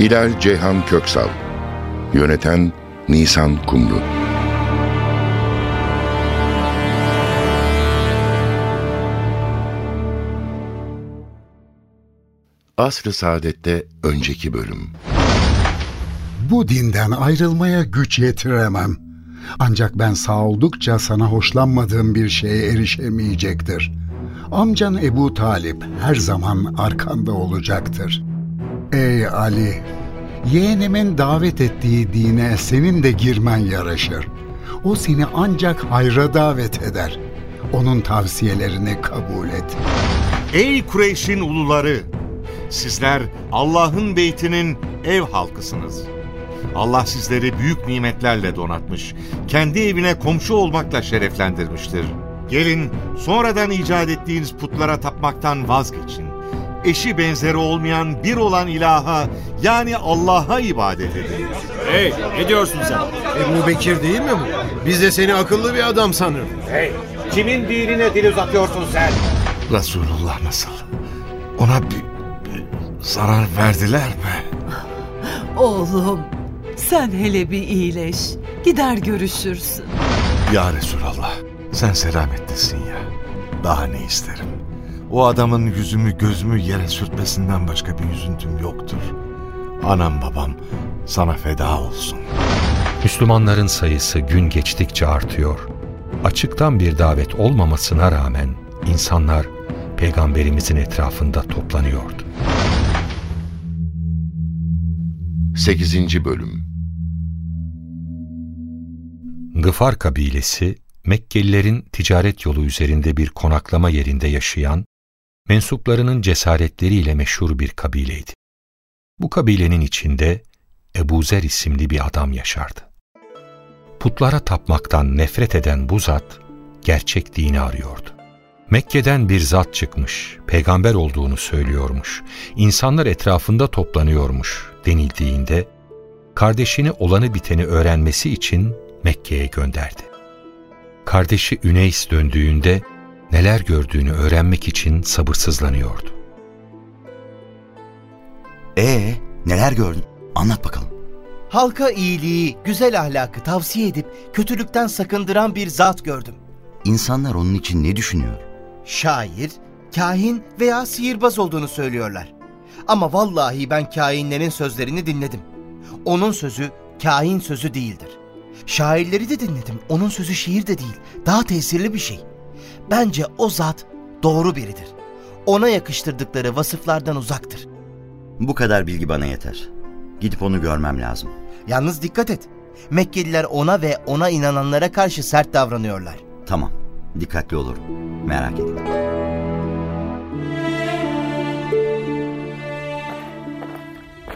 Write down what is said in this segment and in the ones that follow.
Hilal Ceyhan Köksal Yöneten Nisan Kumru Asr-ı Saadet'te önceki bölüm Bu dinden ayrılmaya güç yetiremem. Ancak ben sağ oldukça sana hoşlanmadığım bir şeye erişemeyecektir. Amcan Ebu Talip her zaman arkanda olacaktır. Ey Ali! Yeğenimin davet ettiği dine senin de girmen yaraşır. O seni ancak hayra davet eder. Onun tavsiyelerini kabul et. Ey Kureyş'in uluları! Sizler Allah'ın beytinin ev halkısınız. Allah sizleri büyük nimetlerle donatmış, kendi evine komşu olmakla şereflendirmiştir. Gelin sonradan icat ettiğiniz putlara tapmaktan vazgeçin. Eşi benzeri olmayan bir olan ilaha yani Allah'a ibadet edin. Hey ne diyorsun sen? Ebu Bekir değil mi bu? Biz de seni akıllı bir adam sanırım. Hey kimin dinine dil uzatıyorsun sen? Resulullah nasıl? Ona bir, bir zarar verdiler mi? Oğlum, sen hele bir iyileş. Gider görüşürsün. Ya Resulallah, sen selamettesin ya. Daha ne isterim? O adamın yüzümü gözümü yere sürtmesinden başka bir üzüntüm yoktur. Anam babam sana feda olsun. Müslümanların sayısı gün geçtikçe artıyor. Açıktan bir davet olmamasına rağmen insanlar peygamberimizin etrafında toplanıyordu. 8. Bölüm Gıfar kabilesi, Mekkelilerin ticaret yolu üzerinde bir konaklama yerinde yaşayan, mensuplarının cesaretleriyle meşhur bir kabileydi. Bu kabilenin içinde Ebu Zer isimli bir adam yaşardı. Putlara tapmaktan nefret eden bu zat, gerçek dini arıyordu. Mekke'den bir zat çıkmış, peygamber olduğunu söylüyormuş, insanlar etrafında toplanıyormuş denildiğinde, kardeşini olanı biteni öğrenmesi için Mekke'ye gönderdi. Kardeşi Üneys döndüğünde neler gördüğünü öğrenmek için sabırsızlanıyordu. Ee, neler gördün? Anlat bakalım. Halka iyiliği, güzel ahlakı tavsiye edip kötülükten sakındıran bir zat gördüm. İnsanlar onun için ne düşünüyor? Şair, kahin veya sihirbaz olduğunu söylüyorlar. Ama vallahi ben kahinlerin sözlerini dinledim. Onun sözü kahin sözü değildir. Şairleri de dinledim. Onun sözü şiir de değil. Daha tesirli bir şey. Bence o zat doğru biridir. Ona yakıştırdıkları vasıflardan uzaktır. Bu kadar bilgi bana yeter. Gidip onu görmem lazım. Yalnız dikkat et. Mekkeliler ona ve ona inananlara karşı sert davranıyorlar. Tamam, dikkatli olurum. Merak etme.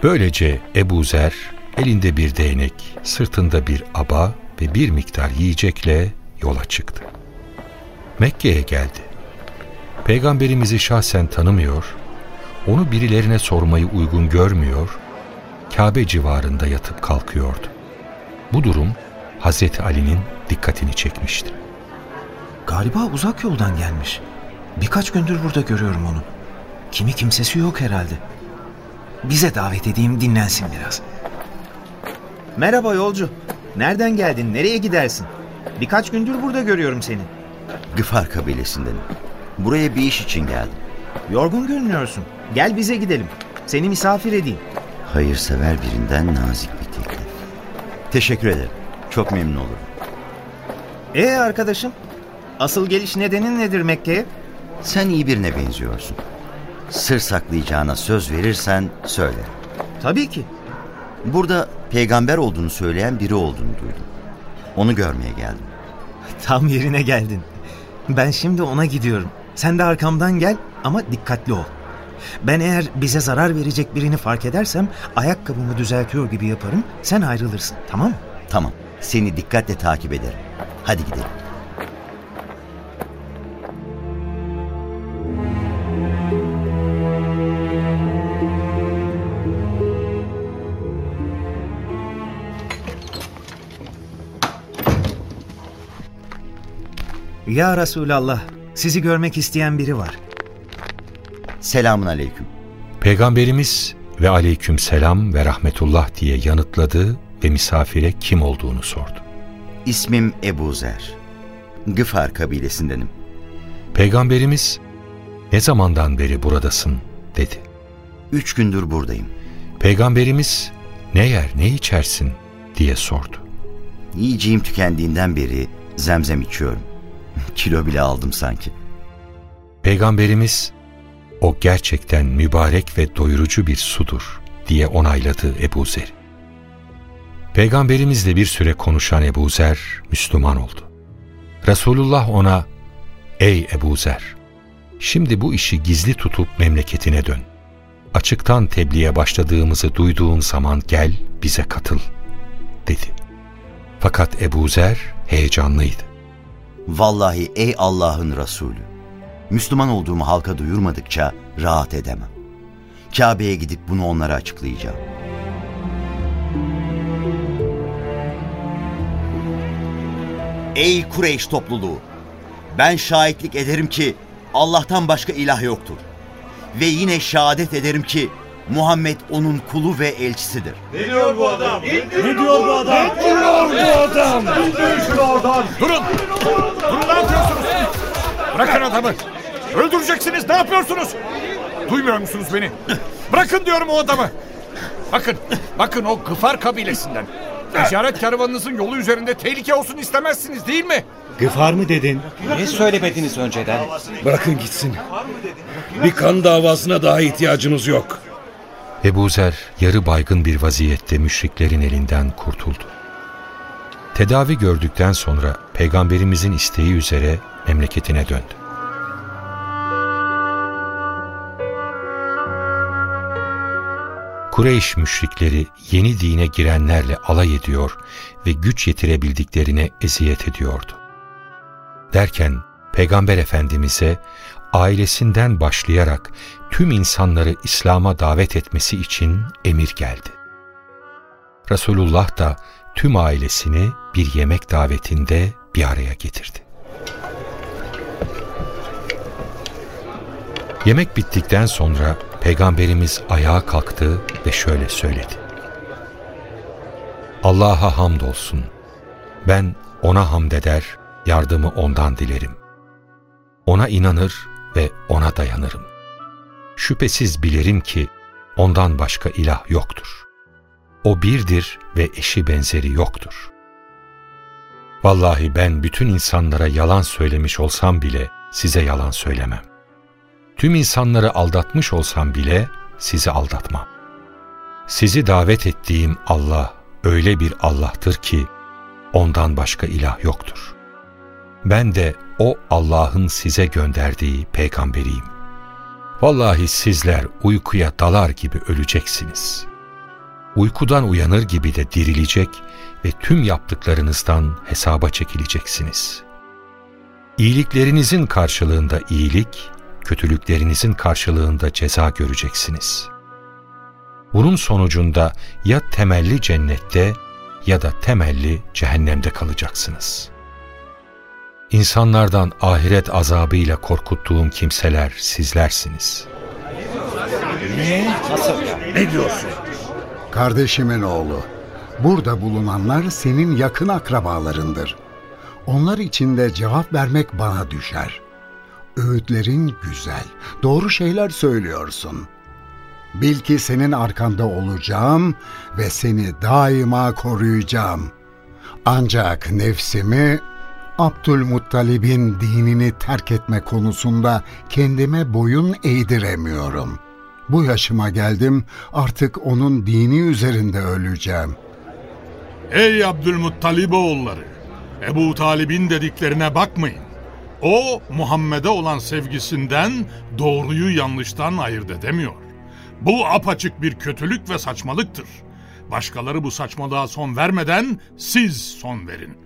Böylece Ebu Zer elinde bir değnek, sırtında bir aba ve bir miktar yiyecekle yola çıktı. Mekke'ye geldi. Peygamberimizi şahsen tanımıyor, onu birilerine sormayı uygun görmüyor, Kabe civarında yatıp kalkıyordu. Bu durum Hazreti Ali'nin dikkatini çekmişti. Galiba uzak yoldan gelmiş. Birkaç gündür burada görüyorum onu. Kimi kimsesi yok herhalde. Bize davet edeyim dinlensin biraz. Merhaba yolcu. Nereden geldin? Nereye gidersin? Birkaç gündür burada görüyorum seni. Gıfar kabilesindenim. Buraya bir iş için geldim. Yorgun görünüyorsun. Gel bize gidelim. Seni misafir edeyim. Hayırsever birinden nazik bir teklif. Teşekkür ederim. Çok memnun olurum. Ee arkadaşım, asıl geliş nedenin nedir Mekke'ye? Sen iyi birine benziyorsun. Sır saklayacağına söz verirsen söyle. Tabii ki. Burada peygamber olduğunu söyleyen biri olduğunu duydum. Onu görmeye geldim. Tam yerine geldin. Ben şimdi ona gidiyorum. Sen de arkamdan gel ama dikkatli ol. Ben eğer bize zarar verecek birini fark edersem ayakkabımı düzeltiyor gibi yaparım. Sen ayrılırsın tamam mı? Tamam. Seni dikkatle takip ederim. Hadi gidelim. Ya Resulallah sizi görmek isteyen biri var. Selamun aleyküm. Peygamberimiz ve aleyküm selam ve rahmetullah diye yanıtladı ve misafire kim olduğunu sordu. İsmim Ebu Zer. Gıfar kabilesindenim. Peygamberimiz ne zamandan beri buradasın dedi. Üç gündür buradayım. Peygamberimiz ne yer ne içersin diye sordu. Yiyeceğim tükendiğinden beri zemzem içiyorum. Kilo bile aldım sanki. Peygamberimiz o gerçekten mübarek ve doyurucu bir sudur diye onayladı Ebu Zer. Peygamberimizle bir süre konuşan Ebu Zer Müslüman oldu. Resulullah ona Ey Ebu Zer! Şimdi bu işi gizli tutup memleketine dön. Açıktan tebliğe başladığımızı duyduğun zaman gel bize katıl dedi. Fakat Ebu Zer heyecanlıydı. Vallahi ey Allah'ın Resulü, Müslüman olduğumu halka duyurmadıkça rahat edemem. Kabe'ye gidip bunu onlara açıklayacağım. Ey Kureyş topluluğu! Ben şahitlik ederim ki Allah'tan başka ilah yoktur. Ve yine şehadet ederim ki Muhammed onun kulu ve elçisidir. Ne diyor bu adam? Ne diyor bu adam? Ne diyor bu adam? İndir şunu oradan. Durun! Durun ne yapıyorsunuz? Bırakın adamı. Öldüreceksiniz ne yapıyorsunuz? Duymuyor musunuz beni? Bırakın diyorum o adamı. Bakın, bakın o Gıfar kabilesinden. Ticaret kervanınızın yolu üzerinde tehlike olsun istemezsiniz değil mi? Gıfar mı dedin? Niye söylemediniz önceden? Bırakın gitsin. Bir kan davasına daha ihtiyacımız yok. Ebu Zer yarı baygın bir vaziyette müşriklerin elinden kurtuldu. Tedavi gördükten sonra peygamberimizin isteği üzere memleketine döndü. Kureyş müşrikleri yeni dine girenlerle alay ediyor ve güç yetirebildiklerine eziyet ediyordu. Derken Peygamber Efendimiz'e ailesinden başlayarak tüm insanları İslam'a davet etmesi için emir geldi. Resulullah da tüm ailesini bir yemek davetinde bir araya getirdi. Yemek bittikten sonra Peygamberimiz ayağa kalktı ve şöyle söyledi. Allah'a hamdolsun. Ben ona hamd eder, yardımı ondan dilerim. Ona inanır ve ona dayanırım. Şüphesiz bilirim ki ondan başka ilah yoktur. O birdir ve eşi benzeri yoktur. Vallahi ben bütün insanlara yalan söylemiş olsam bile size yalan söylemem. Tüm insanları aldatmış olsam bile sizi aldatmam. Sizi davet ettiğim Allah öyle bir Allah'tır ki ondan başka ilah yoktur. Ben de o Allah'ın size gönderdiği peygamberiyim. Vallahi sizler uykuya dalar gibi öleceksiniz. Uykudan uyanır gibi de dirilecek ve tüm yaptıklarınızdan hesaba çekileceksiniz. İyiliklerinizin karşılığında iyilik, kötülüklerinizin karşılığında ceza göreceksiniz. Bunun sonucunda ya temelli cennette ya da temelli cehennemde kalacaksınız. İnsanlardan ahiret azabıyla korkuttuğum kimseler sizlersiniz. Ne? Nasıl? Ne diyorsun? Kardeşimin oğlu. Burada bulunanlar senin yakın akrabalarındır. Onlar için de cevap vermek bana düşer. Öğütlerin güzel, doğru şeyler söylüyorsun. Bil ki senin arkanda olacağım ve seni daima koruyacağım. Ancak nefsimi Abdülmuttalib'in dinini terk etme konusunda kendime boyun eğdiremiyorum. Bu yaşıma geldim, artık onun dini üzerinde öleceğim. Ey Abdülmuttalib oğulları! Ebu Talib'in dediklerine bakmayın. O Muhammed'e olan sevgisinden doğruyu yanlıştan ayırt edemiyor. Bu apaçık bir kötülük ve saçmalıktır. Başkaları bu saçmalığa son vermeden siz son verin.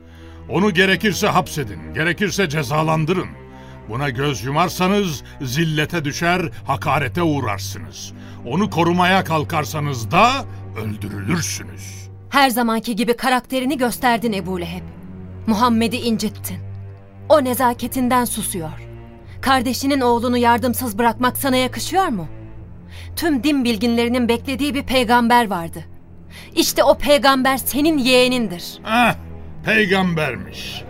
Onu gerekirse hapsedin, gerekirse cezalandırın. Buna göz yumarsanız zillete düşer, hakarete uğrarsınız. Onu korumaya kalkarsanız da öldürülürsünüz. Her zamanki gibi karakterini gösterdin Ebu Leheb. Muhammed'i incittin. O nezaketinden susuyor. Kardeşinin oğlunu yardımsız bırakmak sana yakışıyor mu? Tüm din bilginlerinin beklediği bir peygamber vardı. İşte o peygamber senin yeğenindir. Ah, peygambermiş.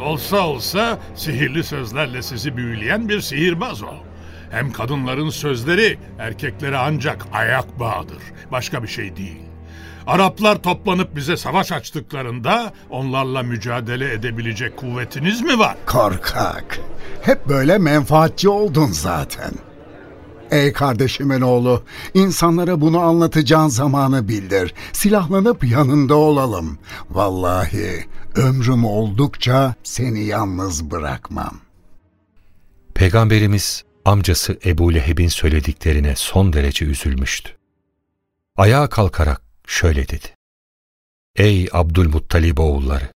Olsa olsa sihirli sözlerle sizi büyüleyen bir sihirbaz o. Hem kadınların sözleri erkeklere ancak ayak bağıdır. Başka bir şey değil. Araplar toplanıp bize savaş açtıklarında onlarla mücadele edebilecek kuvvetiniz mi var? Korkak. Hep böyle menfaatçi oldun zaten. Ey kardeşimin oğlu, insanlara bunu anlatacağın zamanı bildir. Silahlanıp yanında olalım. Vallahi ömrüm oldukça seni yalnız bırakmam. Peygamberimiz amcası Ebu Leheb'in söylediklerine son derece üzülmüştü. Ayağa kalkarak şöyle dedi. Ey Abdülmuttalib oğulları!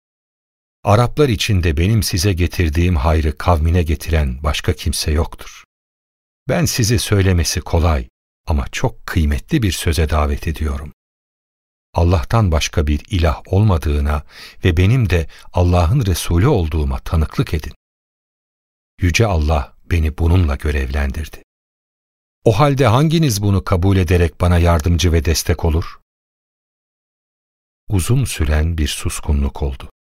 Araplar içinde benim size getirdiğim hayrı kavmine getiren başka kimse yoktur. Ben sizi söylemesi kolay ama çok kıymetli bir söze davet ediyorum. Allah'tan başka bir ilah olmadığına ve benim de Allah'ın Resulü olduğuma tanıklık edin. Yüce Allah beni bununla görevlendirdi. O halde hanginiz bunu kabul ederek bana yardımcı ve destek olur? Uzun süren bir suskunluk oldu.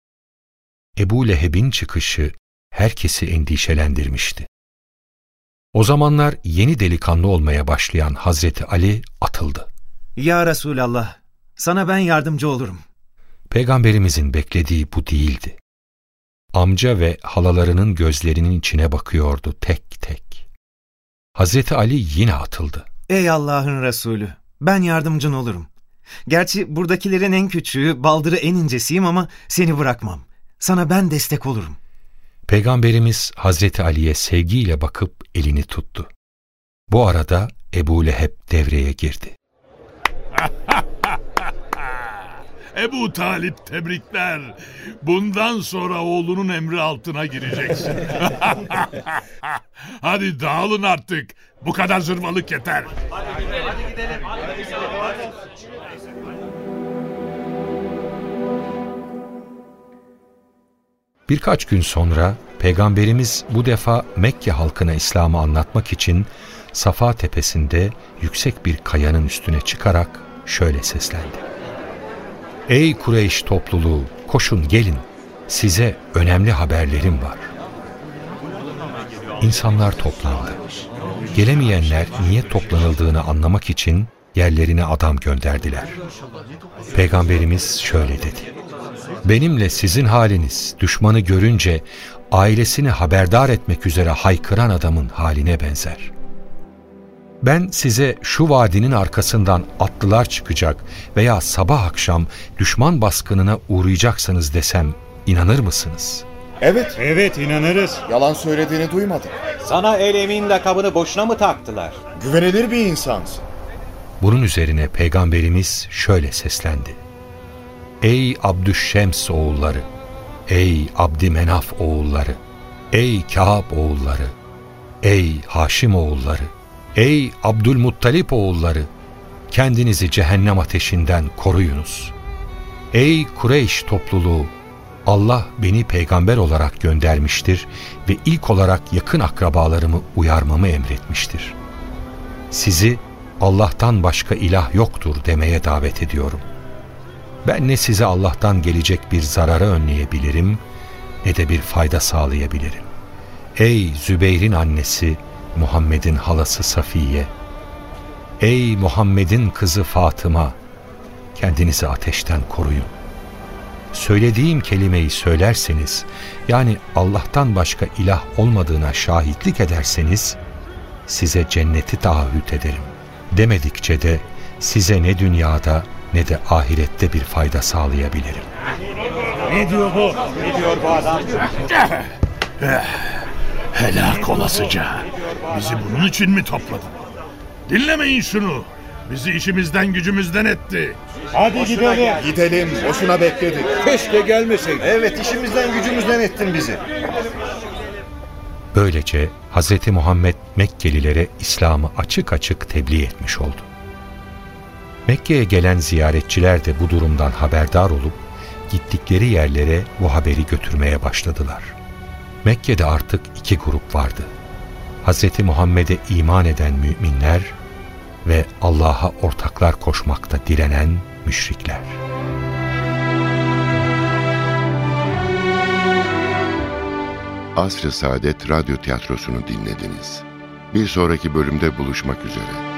Ebu Leheb'in çıkışı herkesi endişelendirmişti. O zamanlar yeni delikanlı olmaya başlayan Hazreti Ali atıldı. Ya Resulallah, sana ben yardımcı olurum. Peygamberimizin beklediği bu değildi. Amca ve halalarının gözlerinin içine bakıyordu tek tek. Hazreti Ali yine atıldı. Ey Allah'ın Resulü, ben yardımcın olurum. Gerçi buradakilerin en küçüğü, baldırı en incesiyim ama seni bırakmam. Sana ben destek olurum. Peygamberimiz Hazreti Ali'ye sevgiyle bakıp elini tuttu. Bu arada Ebu Leheb devreye girdi. Ebu Talip tebrikler. Bundan sonra oğlunun emri altına gireceksin. Hadi dağılın artık. Bu kadar zırvalık yeter. Hadi gidelim. Hadi gidelim. Birkaç gün sonra Peygamberimiz bu defa Mekke halkına İslam'ı anlatmak için Safa tepesinde yüksek bir kayanın üstüne çıkarak şöyle seslendi. Ey Kureyş topluluğu koşun gelin size önemli haberlerim var. İnsanlar toplandı. Gelemeyenler niye toplanıldığını anlamak için yerlerine adam gönderdiler. Peygamberimiz şöyle dedi. Benimle sizin haliniz düşmanı görünce ailesini haberdar etmek üzere haykıran adamın haline benzer. Ben size şu vadinin arkasından atlılar çıkacak veya sabah akşam düşman baskınına uğrayacaksınız desem inanır mısınız? Evet. Evet inanırız. Yalan söylediğini duymadım. Sana el emin lakabını boşuna mı taktılar? Güvenilir bir insansın. Bunun üzerine Peygamberimiz şöyle seslendi. Ey Abdüşşems oğulları! Ey Abdümenaf oğulları! Ey Kâb oğulları! Ey Haşim oğulları! Ey Abdülmuttalip oğulları! Kendinizi cehennem ateşinden koruyunuz. Ey Kureyş topluluğu! Allah beni peygamber olarak göndermiştir ve ilk olarak yakın akrabalarımı uyarmamı emretmiştir. Sizi Allah'tan başka ilah yoktur demeye davet ediyorum. Ben ne size Allah'tan gelecek bir zararı önleyebilirim ne de bir fayda sağlayabilirim. Ey Zübeyir'in annesi, Muhammed'in halası Safiye, Ey Muhammed'in kızı Fatıma, kendinizi ateşten koruyun. Söylediğim kelimeyi söylerseniz, yani Allah'tan başka ilah olmadığına şahitlik ederseniz, size cenneti taahhüt ederim. Demedikçe de size ne dünyada ne de ahirette bir fayda sağlayabilirim. Ne diyor bu? Ne diyor bu adam? Helak olasıca. Bizi bunun için mi topladın? Dinlemeyin şunu. Bizi işimizden gücümüzden etti. Hadi gidelim. Gidelim. Boşuna bekledik. Keşke gelmeseydin. Evet işimizden gücümüzden ettin bizi. Böylece Hz. Muhammed Mekkelilere İslam'ı açık açık tebliğ etmiş oldu. Mekke'ye gelen ziyaretçiler de bu durumdan haberdar olup gittikleri yerlere bu haberi götürmeye başladılar. Mekke'de artık iki grup vardı. Hz. Muhammed'e iman eden müminler ve Allah'a ortaklar koşmakta direnen müşrikler. Asr-ı Saadet Radyo Tiyatrosu'nu dinlediniz. Bir sonraki bölümde buluşmak üzere.